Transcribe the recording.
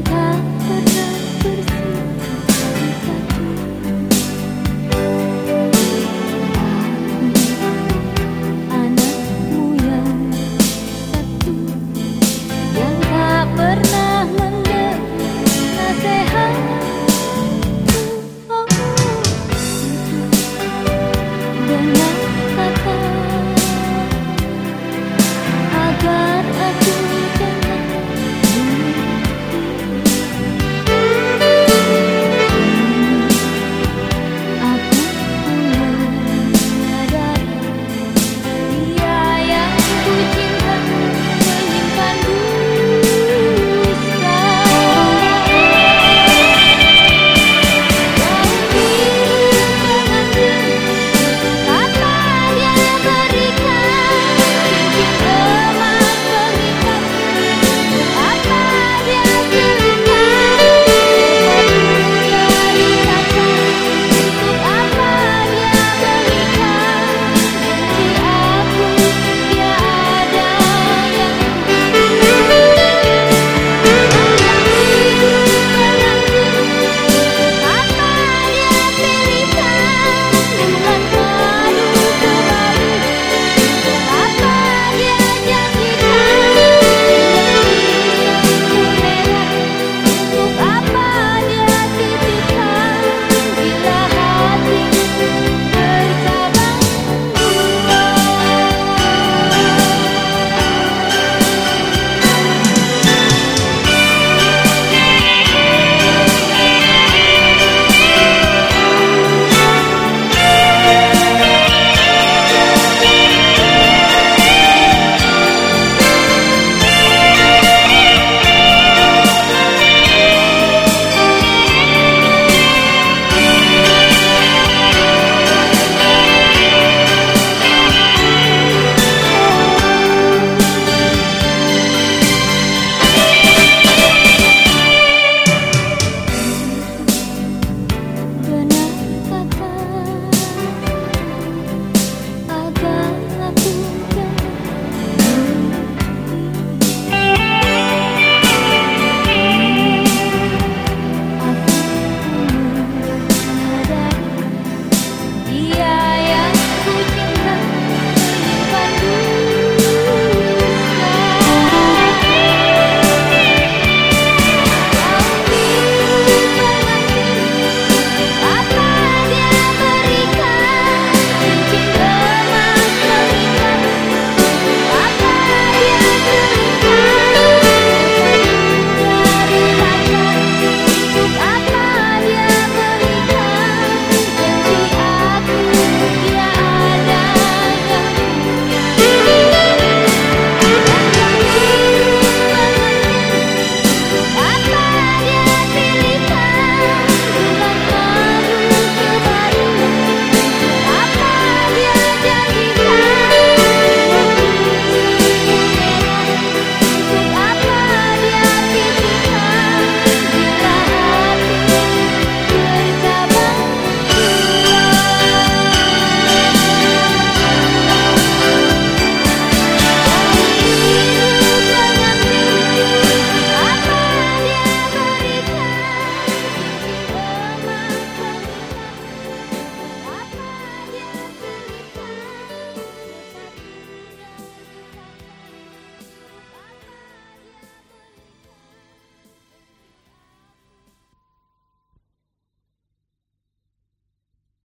看